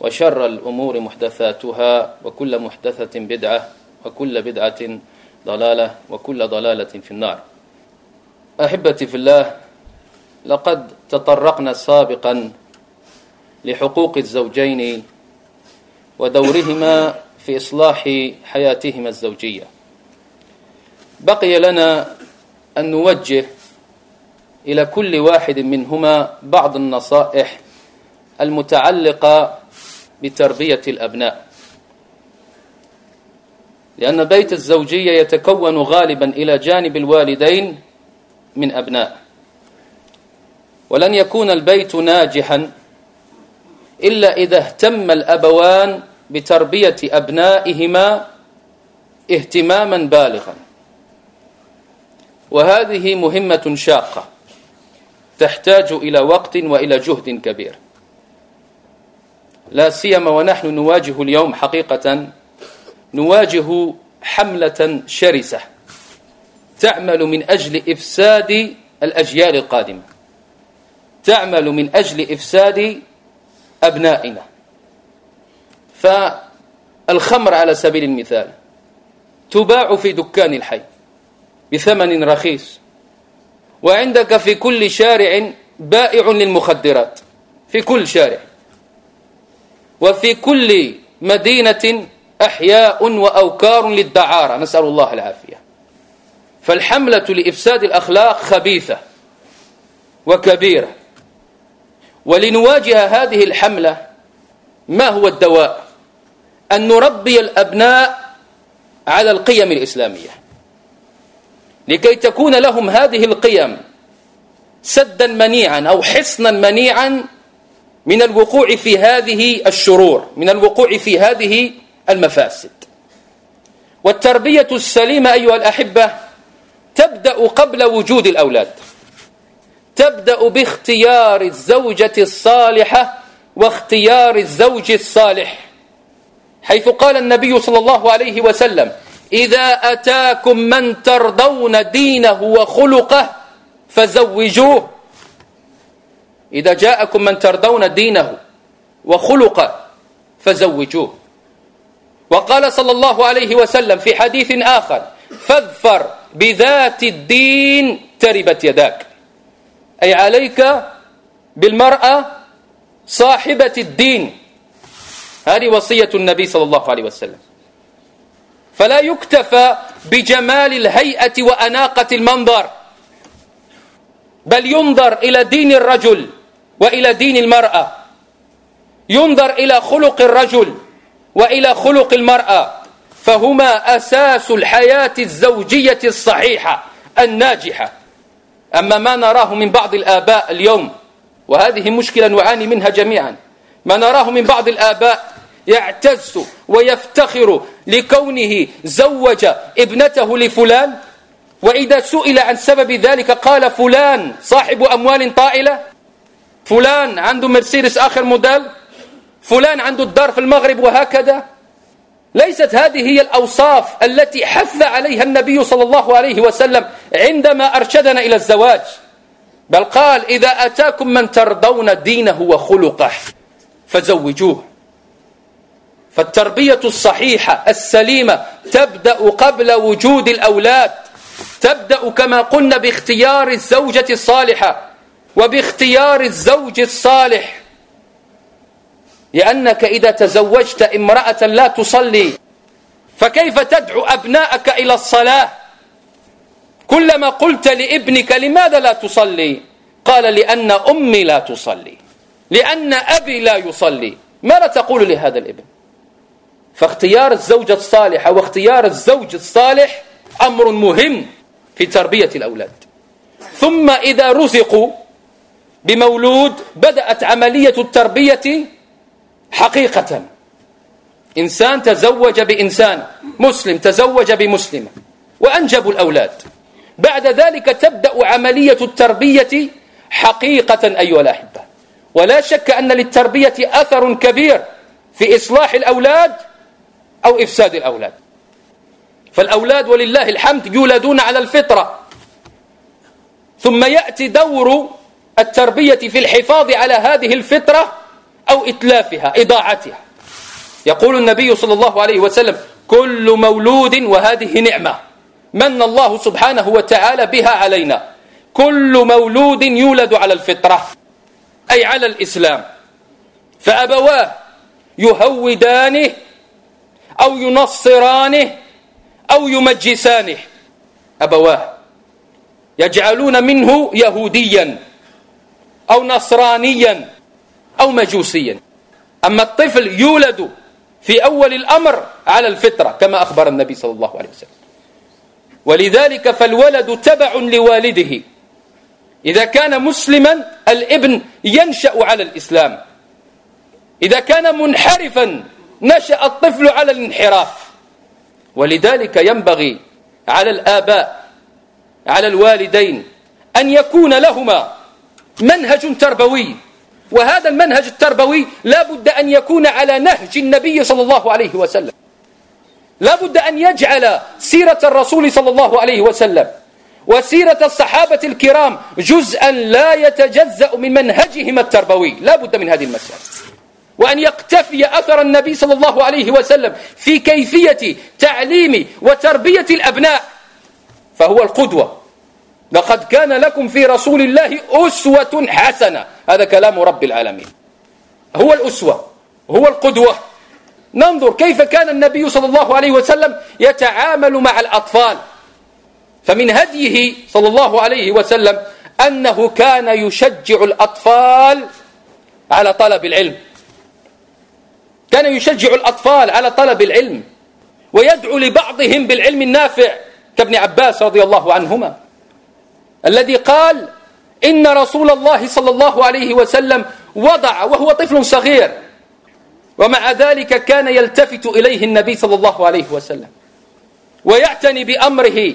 وشر الأمور محدثاتها وكل محدثة بدعة وكل بدعة ضلالة وكل ضلالة في النار. أحبتي في الله لقد تطرقنا سابقا لحقوق الزوجين ودورهما في إصلاح حياتهما الزوجية. بقي لنا أن نوجه إلى كل واحد منهما بعض النصائح المتعلقة بتربية الأبناء. لأن بيت الزوجية يتكون غالبا إلى جانب الوالدين من أبناء. ولن يكون البيت ناجحا إلا إذا اهتم الأبوان بتربية أبنائهما اهتماما بالغا. وهذه مهمة شاقة تحتاج إلى وقت وإلى جهد كبير. لا سيما ونحن نواجه اليوم حقيقة نواجه حملة شرسة تعمل من أجل إفساد الأجيال القادمة. تعمل من أجل إفساد أبنائنا. فالخمر على سبيل المثال تباع في دكان الحي بثمن رخيص وعندك في كل شارع بائع للمخدرات في كل شارع. وفي كل مدينة أحياء وأوكار للدعارة. نسأل الله العافية. فالحملة لإفساد الأخلاق خبيثة وكبيرة. ولنواجه هذه الحملة ما هو الدواء؟ أن نربي الأبناء على القيم الإسلامية. لكي تكون لهم هذه القيم سدا منيعا أو حصنا منيعا من الوقوع في هذه الشرور من الوقوع في هذه المفاسد. والتربية السليمة أيها الأحبة تبدأ قبل وجود الأولاد. تبدأ باختيار الزوجة الصالحة واختيار الزوج الصالح. حيث قال النبي صلى الله عليه وسلم إذا أتاكم من ترضون دينه وخلقه فزوجوه إذا جاءكم من ترضون دينه وخلقه فزوجوه. وقال صلى الله عليه وسلم في حديث آخر فاظفر بذات الدين تربت يداك. أي عليك بالمرأة صاحبة الدين. هذه وصية النبي صلى الله عليه وسلم. فلا يكتفى بجمال الهيئة وأناقة المنظر بل ينظر إلى دين الرجل. وإلى دين المرأة. ينظر إلى خلق الرجل وإلى خلق المرأة. فهما أساس الحياة الزوجية الصحيحة الناجحة. أما ما نراه من بعض الآباء اليوم وهذه مشكلة نعاني منها جميعا. ما نراه من بعض الآباء يعتز ويفتخر لكونه زوج ابنته لفلان وإذا سئل عن سبب ذلك قال فلان صاحب أموال طائلة فلان عنده مرسيدس آخر موديل فلان عنده الدار في المغرب وهكذا. ليست هذه هي الأوصاف التي حث عليها النبي صلى الله عليه وسلم عندما أرشدنا إلى الزواج. بل قال إذا أتاكم من ترضون دينه وخلقه فزوجوه. فالتربية الصحيحة السليمة تبدأ قبل وجود الأولاد تبدأ كما قلنا باختيار الزوجة الصالحة. وباختيار الزوج الصالح. لأنك إذا تزوجت امرأة لا تصلي فكيف تدعو أبناءك إلى الصلاة؟ كلما قلت لابنك لماذا لا تصلي؟ قال لأن أمي لا تصلي لأن أبي لا يصلي. ماذا تقول لهذا الابن؟ فاختيار الزوجة الصالحة واختيار الزوج الصالح أمر مهم في تربية الأولاد. ثم إذا رزقوا بمولود بدأت عملية التربية حقيقة. إنسان تزوج بإنسان مسلم تزوج بمسلمة وأنجبوا الأولاد. بعد ذلك تبدأ عملية التربية حقيقة أيها الأحبة. ولا شك أن للتربية أثر كبير في إصلاح الأولاد أو إفساد الأولاد. فالأولاد ولله الحمد يولدون على الفطرة. ثم يأتي دور التربية في الحفاظ على هذه الفطرة أو إتلافها إضاعتها. يقول النبي صلى الله عليه وسلم كل مولود وهذه نعمة من الله سبحانه وتعالى بها علينا. كل مولود يولد على الفطرة أي على الإسلام. فأبواه يهودانه أو ينصرانه أو يمجسانه. أبواه يجعلون منه يهوديا. أو نصرانيا أو مجوسيا. أما الطفل يولد في أول الأمر على الفطرة كما أخبر النبي صلى الله عليه وسلم. ولذلك فالولد تبع لوالده. إذا كان مسلما الابن ينشأ على الإسلام. إذا كان منحرفا نشأ الطفل على الانحراف. ولذلك ينبغي على الآباء على الوالدين أن يكون لهما منهج تربوي. وهذا المنهج التربوي لا بد أن يكون على نهج النبي صلى الله عليه وسلم. لا بد أن يجعل سيرة الرسول صلى الله عليه وسلم وسيرة الصحابة الكرام جزءا لا يتجزأ من منهجهم التربوي. لا بد من هذه المسألة. وأن يقتفي أثر النبي صلى الله عليه وسلم في كيفية تعليم وتربية الأبناء فهو القدوة. لقد كان لكم في رسول الله أسوة حسنة. هذا كلام رب العالمين. هو الأسوة هو القدوة. ننظر كيف كان النبي صلى الله عليه وسلم يتعامل مع الأطفال. فمن هديه صلى الله عليه وسلم أنه كان يشجع الأطفال على طلب العلم. كان يشجع الأطفال على طلب العلم ويدعو لبعضهم بالعلم النافع كابن عباس رضي الله عنهما. الذي قال إن رسول الله صلى الله عليه وسلم وضع وهو طفل صغير ومع ذلك كان يلتفت إليه النبي صلى الله عليه وسلم ويعتني بأمره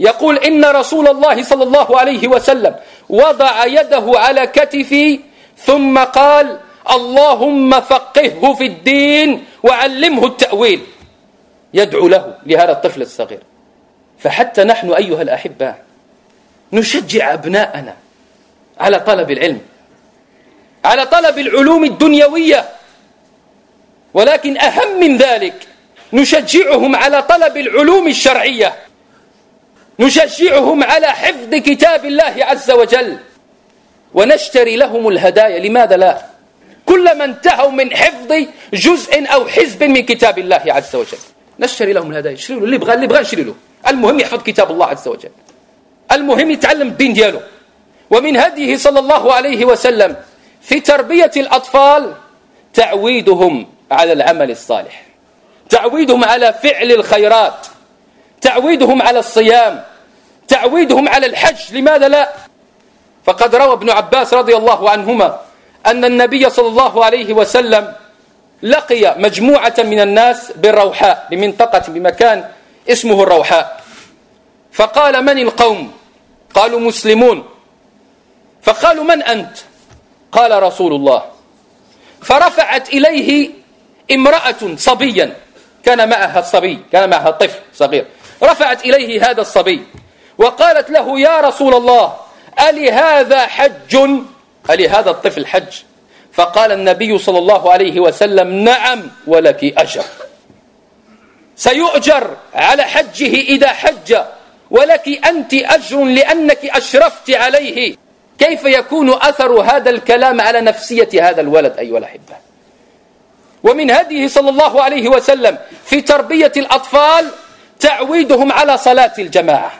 يقول إن رسول الله صلى الله عليه وسلم وضع يده على كتفي ثم قال اللهم فقهه في الدين وعلمه التأويل يدعو له لهذا الطفل الصغير. فحتى نحن أيها الأحباء نشجع أبناءنا على طلب العلم على طلب العلوم الدنيوية. ولكن أهم من ذلك نشجعهم على طلب العلوم الشرعية نشجعهم على حفظ كتاب الله عز وجل ونشتري لهم الهدايا. لماذا لا؟ كلما انتهوا من حفظ جزء أو حزب من كتاب الله عز وجل. نشتري لهم الهدايا. نشتري له اللي يبغى اللي يبغى نشتري له. المهم يحفظ كتاب الله عز وجل. المهم يتعلم الدين دياله ومن هديه صلى الله عليه وسلم في تربية الأطفال تعويدهم على العمل الصالح. تعويدهم على فعل الخيرات. تعويدهم على الصيام. تعويدهم على الحج. لماذا لا؟ فقد روى ابن عباس رضي الله عنهما أن النبي صلى الله عليه وسلم لقي مجموعة من الناس بالروحاء بمنطقة بمكان اسمه الروحاء. فقال من القوم؟ قالوا مسلمون. فقالوا من أنت؟ قال رسول الله. فرفعت إليه امرأة صبيا. كان معها الصبي كان معها طفل صغير. رفعت إليه هذا الصبي. وقالت له يا رسول الله ألي هذا حج؟ ألي هذا الطفل حج. فقال النبي صلى الله عليه وسلم نعم ولك أجر. سيؤجر على حجه إذا حج. ولك أنت أجر لأنك أشرفت عليه. كيف يكون أثر هذا الكلام على نفسية هذا الولد أيها الأحبة؟ ومن هديه صلى الله عليه وسلم في تربية الأطفال تعويدهم على صلاة الجماعة.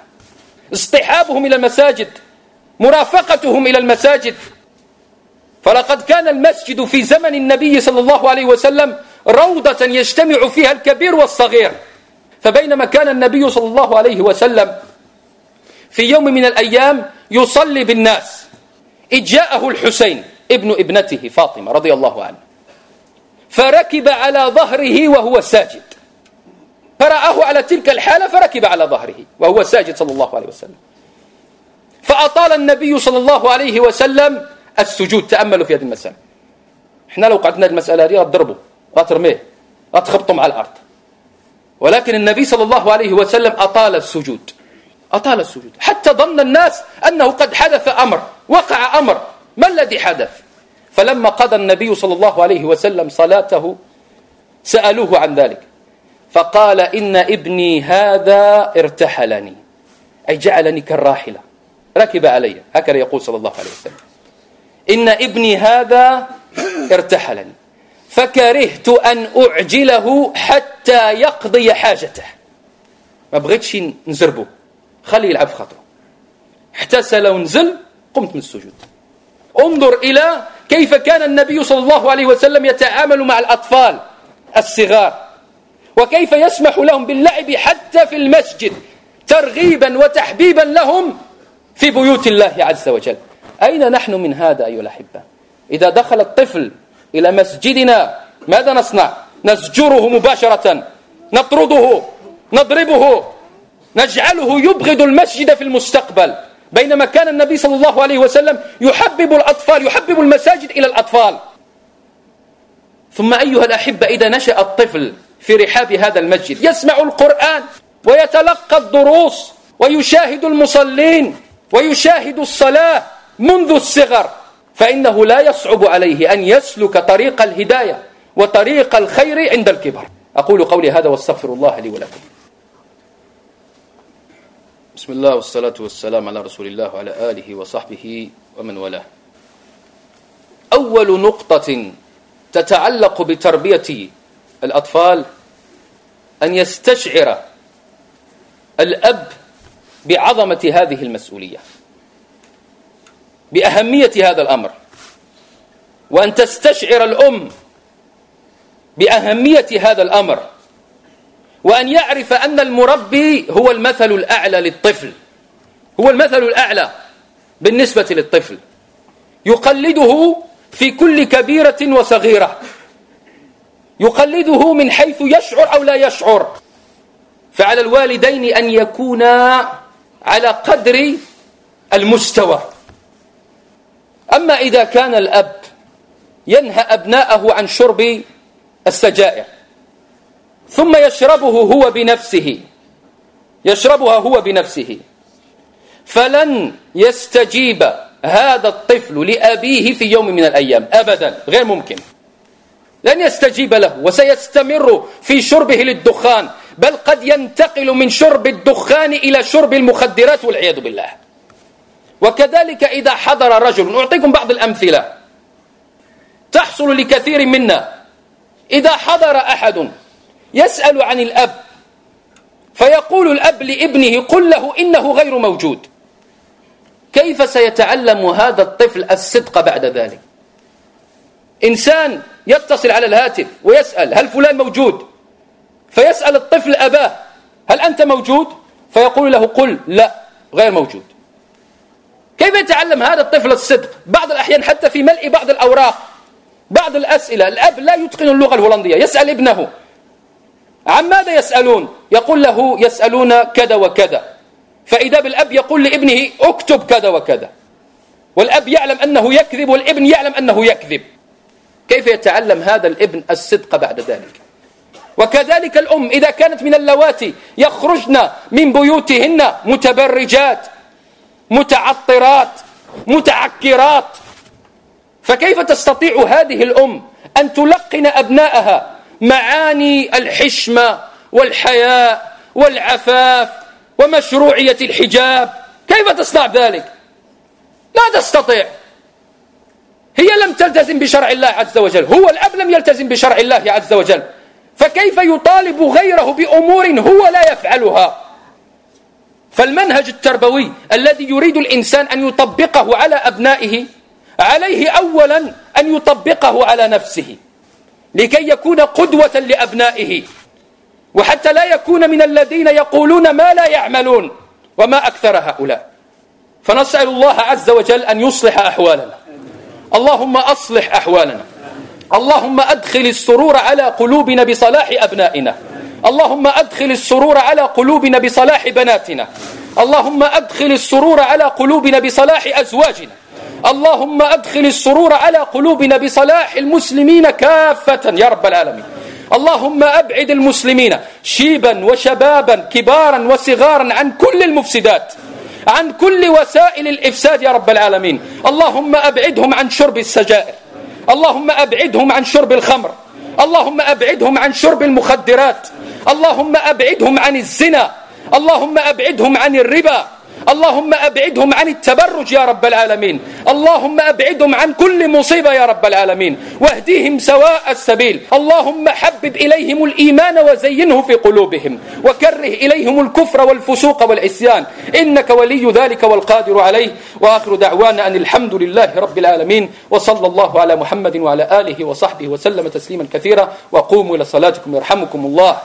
اصطحابهم إلى المساجد مرافقتهم إلى المساجد. فلقد كان المسجد في زمن النبي صلى الله عليه وسلم روضة يجتمع فيها الكبير والصغير. فبينما كان النبي صلى الله عليه وسلم في يوم من الأيام يصلي بالناس. إذ جاءه الحسين ابن ابنته فاطمة رضي الله عنه. فركب على ظهره وهو ساجد. فرآه على تلك الحالة فركب على ظهره وهو ساجد صلى الله عليه وسلم. فأطال النبي صلى الله عليه وسلم السجود تأملوا في هذه المسألة. إحنا لو قعدنا المسألة هذه غتضربوا غترميه غتخبطوا مع الأرض. ولكن النبي صلى الله عليه وسلم أطال السجود. أطال السجود. حتى ظن الناس أنه قد حدث أمر وقع أمر. ما الذي حدث؟ فلما قضى النبي صلى الله عليه وسلم صلاته سألوه عن ذلك. فقال إن ابني هذا ارتحلني. أي جعلني كالراحلة. ركب علي. هكذا يقول صلى الله عليه وسلم. إن ابني هذا ارتحلني. فكرهت أن أعجله حتى يقضي حاجته. ما بغيتش نزربه. خليه يلعب في خاطره. احتسل ونزل قمت من السجود. انظر إلى كيف كان النبي صلى الله عليه وسلم يتعامل مع الأطفال الصغار وكيف يسمح لهم باللعب حتى في المسجد ترغيبا وتحبيبا لهم في بيوت الله عز وجل. أين نحن من هذا أيها الأحبة؟ إذا دخل الطفل إلى مسجدنا. ماذا نصنع؟ نزجره مباشرة. نطرده. نضربه. نجعله يبغض المسجد في المستقبل. بينما كان النبي صلى الله عليه وسلم يحبب الأطفال يحبب المساجد إلى الأطفال. ثم أيها الأحبة إذا نشأ الطفل في رحاب هذا المسجد يسمع القرآن ويتلقى الدروس ويشاهد المصلين ويشاهد الصلاة منذ الصغر. فإنه لا يصعب عليه أن يسلك طريق الهداية وطريق الخير عند الكبر. أقول قولي هذا واستغفر الله لي ولكم. بسم الله والصلاة والسلام على رسول الله وعلى آله وصحبه ومن والاه. أول نقطة تتعلق بتربية الأطفال أن يستشعر الأب بعظمة هذه المسؤولية. بأهمية هذا الأمر. وأن تستشعر الأم بأهمية هذا الأمر. وأن يعرف أن المربي هو المثل الأعلى للطفل. هو المثل الأعلى بالنسبة للطفل. يقلده في كل كبيرة وصغيرة. يقلده من حيث يشعر أو لا يشعر. فعلى الوالدين أن يكونا على قدر المستوى. أما إذا كان الأب ينهى أبناءه عن شرب السجائر ثم يشربه هو بنفسه يشربها هو بنفسه فلن يستجيب هذا الطفل لأبيه في يوم من الأيام أبدا غير ممكن. لن يستجيب له وسيستمر في شربه للدخان بل قد ينتقل من شرب الدخان إلى شرب المخدرات والعياذ بالله. وكذلك إذا حضر رجل أعطيكم بعض الأمثلة. تحصل لكثير منا. إذا حضر أحد يسأل عن الأب فيقول الأب لابنه قل له إنه غير موجود. كيف سيتعلم هذا الطفل الصدق بعد ذلك؟ إنسان يتصل على الهاتف ويسأل هل فلان موجود؟ فيسأل الطفل أباه هل أنت موجود؟ فيقول له قل لا غير موجود. كيف يتعلم هذا الطفل الصدق؟ بعض الأحيان حتى في ملء بعض الأوراق بعض الأسئلة. الأب لا يتقن اللغة الهولندية يسأل ابنه. عن ماذا يسألون؟ يقول له يسألون كذا وكذا. فإذا بالأب يقول لابنه اكتب كذا وكذا. والأب يعلم أنه يكذب والابن يعلم أنه يكذب. كيف يتعلم هذا الابن الصدق بعد ذلك؟ وكذلك الأم إذا كانت من اللواتي يخرجن من بيوتهن متبرجات. متعطرات متعكرات. فكيف تستطيع هذه الأم أن تلقن أبناءها معاني الحشمة والحياء والعفاف ومشروعية الحجاب. كيف تصنع ذلك؟ لا تستطيع. هي لم تلتزم بشرع الله عز وجل. هو الأب لم يلتزم بشرع الله عز وجل. فكيف يطالب غيره بأمور هو لا يفعلها؟ فالمنهج التربوي الذي يريد الإنسان أن يطبقه على أبنائه عليه أولا أن يطبقه على نفسه لكي يكون قدوة لأبنائه. وحتى لا يكون من الذين يقولون ما لا يعملون وما أكثر هؤلاء. فنسأل الله عز وجل أن يصلح أحوالنا. اللهم أصلح أحوالنا. اللهم أدخل السرور على قلوبنا بصلاح أبنائنا. اللهم أدخل السرور على قلوبنا بصلاح بناتنا. اللهم أدخل السرور على قلوبنا بصلاح أزواجنا. اللهم أدخل السرور على قلوبنا بصلاح المسلمين كافة يا رب العالمين. اللهم أبعد المسلمين شيبا وشبابا كبارا وصغارا عن كل المفسدات عن كل وسائل الإفساد يا رب العالمين. اللهم أبعدهم عن شرب السجائر. اللهم أبعدهم عن شرب الخمر. اللهم أبعدهم عن شرب المخدرات. اللهم أبعدهم عن الزنا اللهم أبعدهم عن الربا اللهم أبعدهم عن التبرج يا رب العالمين اللهم أبعدهم عن كل مصيبة يا رب العالمين واهديهم سواء السبيل اللهم حبب إليهم الإيمان وزينه في قلوبهم وكره إليهم الكفر والفسوق والعصيان إنك ولي ذلك والقادر عليه وآخر دعوانا أن الحمد لله رب العالمين وصلى الله على محمد وعلى آله وصحبه وسلم تسليما كثيرا وقوموا إلى صلاتكم يرحمكم الله.